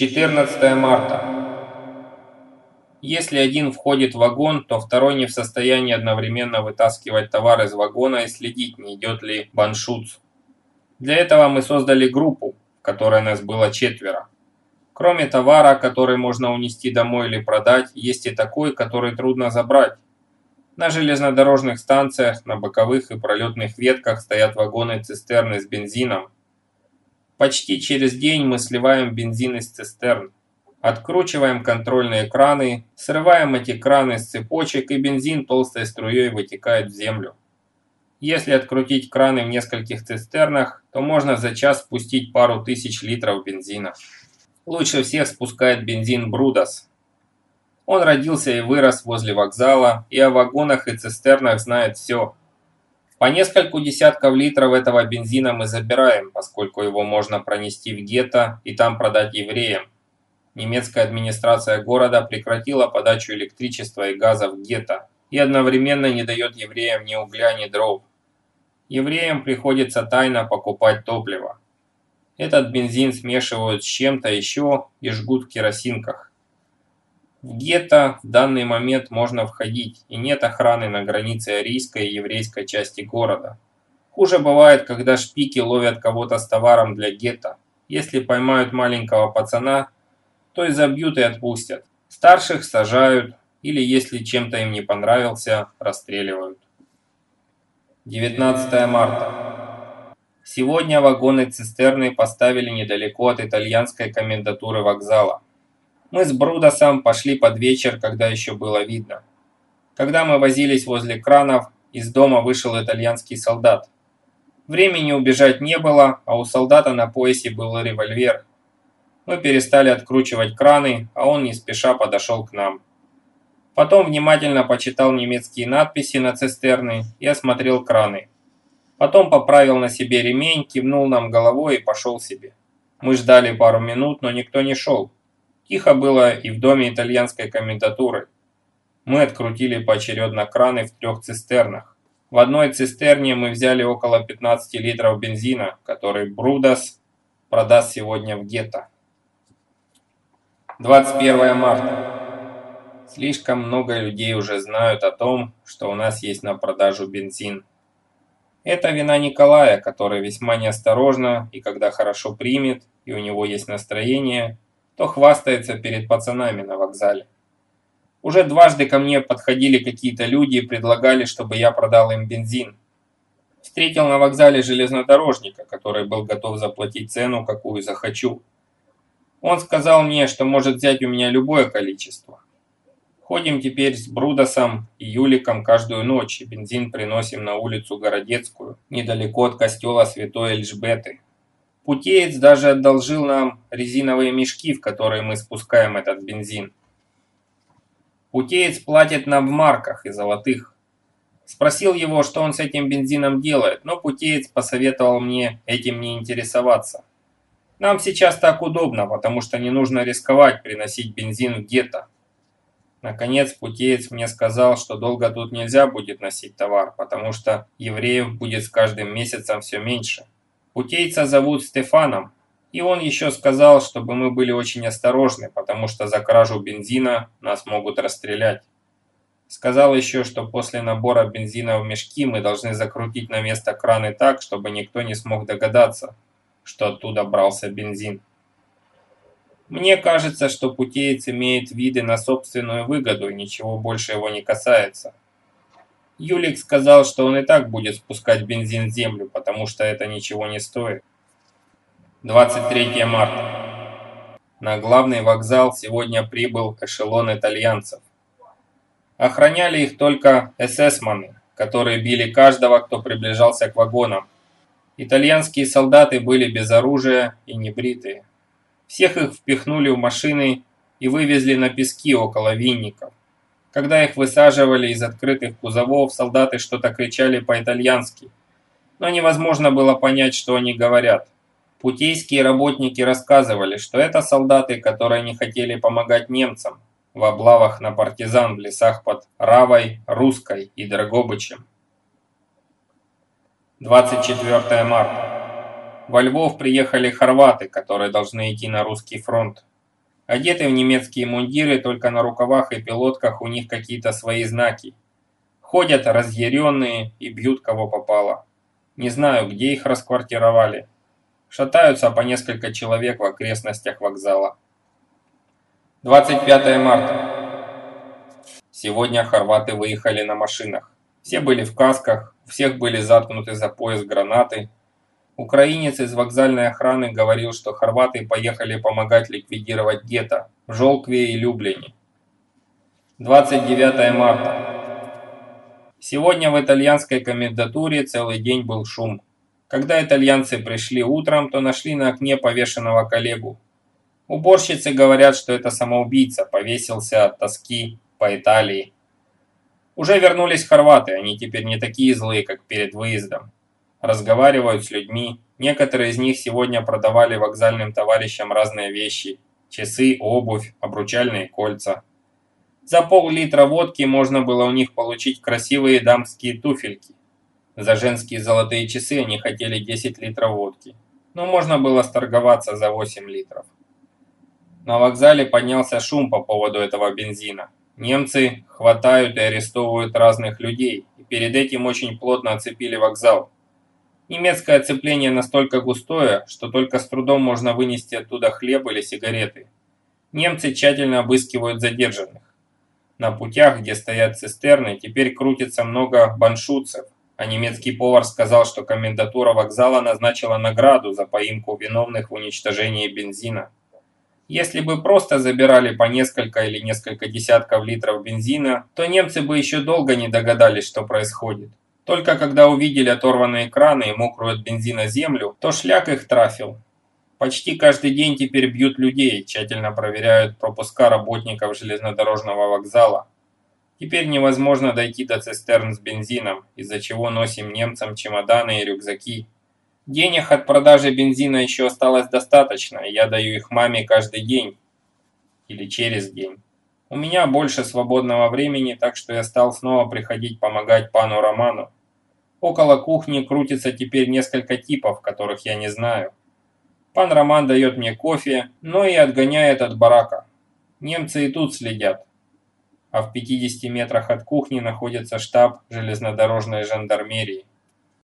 14 марта. Если один входит в вагон, то второй не в состоянии одновременно вытаскивать товар из вагона и следить, не идет ли баншуц. Для этого мы создали группу, в которой нас было четверо. Кроме товара, который можно унести домой или продать, есть и такой, который трудно забрать. На железнодорожных станциях, на боковых и пролетных ветках стоят вагоны-цистерны с бензином. Почти через день мы сливаем бензин из цистерн. Откручиваем контрольные краны, срываем эти краны с цепочек и бензин толстой струей вытекает в землю. Если открутить краны в нескольких цистернах, то можно за час спустить пару тысяч литров бензина. Лучше всех спускает бензин Брудас. Он родился и вырос возле вокзала, и о вагонах и цистернах знает все. По нескольку десятков литров этого бензина мы забираем, поскольку его можно пронести в гетто и там продать евреям. Немецкая администрация города прекратила подачу электричества и газа в гетто и одновременно не дает евреям ни угля, ни дров. Евреям приходится тайно покупать топливо. Этот бензин смешивают с чем-то еще и жгут в керосинках. В гетто в данный момент можно входить, и нет охраны на границе арийской и еврейской части города. Хуже бывает, когда шпики ловят кого-то с товаром для гетто. Если поймают маленького пацана, то и забьют и отпустят. Старших сажают, или если чем-то им не понравился, расстреливают. 19 марта. Сегодня вагоны-цистерны поставили недалеко от итальянской комендатуры вокзала. Мы с Брудосом пошли под вечер, когда еще было видно. Когда мы возились возле кранов, из дома вышел итальянский солдат. Времени убежать не было, а у солдата на поясе был револьвер. Мы перестали откручивать краны, а он не спеша подошел к нам. Потом внимательно почитал немецкие надписи на цистерны и осмотрел краны. Потом поправил на себе ремень, кивнул нам головой и пошел себе. Мы ждали пару минут, но никто не шел. Тихо было и в доме итальянской комендатуры. Мы открутили поочередно краны в трех цистернах. В одной цистерне мы взяли около 15 литров бензина, который Брудас продаст сегодня в гетто. 21 марта. Слишком много людей уже знают о том, что у нас есть на продажу бензин. Это вина Николая, который весьма неосторожно, и когда хорошо примет, и у него есть настроение, то хвастается перед пацанами на вокзале. Уже дважды ко мне подходили какие-то люди и предлагали, чтобы я продал им бензин. Встретил на вокзале железнодорожника, который был готов заплатить цену, какую захочу. Он сказал мне, что может взять у меня любое количество. Ходим теперь с Брудосом и Юликом каждую ночь, и бензин приносим на улицу Городецкую, недалеко от костела Святой Эльжбеты. Путеец даже одолжил нам резиновые мешки, в которые мы спускаем этот бензин. Путеец платит нам в марках и золотых. Спросил его, что он с этим бензином делает, но путеец посоветовал мне этим не интересоваться. Нам сейчас так удобно, потому что не нужно рисковать приносить бензин в гетто. Наконец путеец мне сказал, что долго тут нельзя будет носить товар, потому что евреев будет с каждым месяцем все меньше. Путейца зовут Стефаном, и он еще сказал, чтобы мы были очень осторожны, потому что за кражу бензина нас могут расстрелять. Сказал еще, что после набора бензина в мешки мы должны закрутить на место краны так, чтобы никто не смог догадаться, что оттуда брался бензин. Мне кажется, что путеец имеет виды на собственную выгоду, и ничего больше его не касается. Юлик сказал, что он и так будет спускать бензин в землю, потому что это ничего не стоит. 23 марта. На главный вокзал сегодня прибыл эшелон итальянцев. Охраняли их только эсэсманы, которые били каждого, кто приближался к вагонам. Итальянские солдаты были без оружия и небритые. Всех их впихнули в машины и вывезли на пески около винников. Когда их высаживали из открытых кузовов, солдаты что-то кричали по-итальянски. Но невозможно было понять, что они говорят. Путейские работники рассказывали, что это солдаты, которые не хотели помогать немцам в облавах на партизан в лесах под Равой, Русской и Драгобычем. 24 марта. Во Львов приехали хорваты, которые должны идти на русский фронт. Одеты в немецкие мундиры, только на рукавах и пилотках у них какие-то свои знаки. Ходят разъяренные и бьют кого попало. Не знаю, где их расквартировали. Шатаются по несколько человек в окрестностях вокзала. 25 марта. Сегодня хорваты выехали на машинах. Все были в касках, у всех были заткнуты за пояс гранаты. Украинец из вокзальной охраны говорил, что хорваты поехали помогать ликвидировать гетто в Жолкве и Люблине. 29 марта. Сегодня в итальянской комендатуре целый день был шум. Когда итальянцы пришли утром, то нашли на окне повешенного коллегу. Уборщицы говорят, что это самоубийца, повесился от тоски по Италии. Уже вернулись хорваты, они теперь не такие злые, как перед выездом. Разговаривают с людьми, некоторые из них сегодня продавали вокзальным товарищам разные вещи. Часы, обувь, обручальные кольца. За пол-литра водки можно было у них получить красивые дамские туфельки. За женские золотые часы они хотели 10 литров водки. Но можно было сторговаться за 8 литров. На вокзале поднялся шум по поводу этого бензина. Немцы хватают и арестовывают разных людей, и перед этим очень плотно оцепили вокзал. Немецкое оцепление настолько густое, что только с трудом можно вынести оттуда хлеб или сигареты. Немцы тщательно обыскивают задержанных. На путях, где стоят цистерны, теперь крутится много баншутцев, а немецкий повар сказал, что комендатура вокзала назначила награду за поимку виновных в уничтожении бензина. Если бы просто забирали по несколько или несколько десятков литров бензина, то немцы бы еще долго не догадались, что происходит. Только когда увидели оторванные краны и мокрую от бензина землю, то шляк их трафил. Почти каждый день теперь бьют людей, тщательно проверяют пропуска работников железнодорожного вокзала. Теперь невозможно дойти до цистерн с бензином, из-за чего носим немцам чемоданы и рюкзаки. Денег от продажи бензина еще осталось достаточно, я даю их маме каждый день. Или через день. У меня больше свободного времени, так что я стал снова приходить помогать пану Роману. Около кухни крутится теперь несколько типов, которых я не знаю. Пан Роман дает мне кофе, но и отгоняет от барака. Немцы и тут следят. А в 50 метрах от кухни находится штаб железнодорожной жандармерии.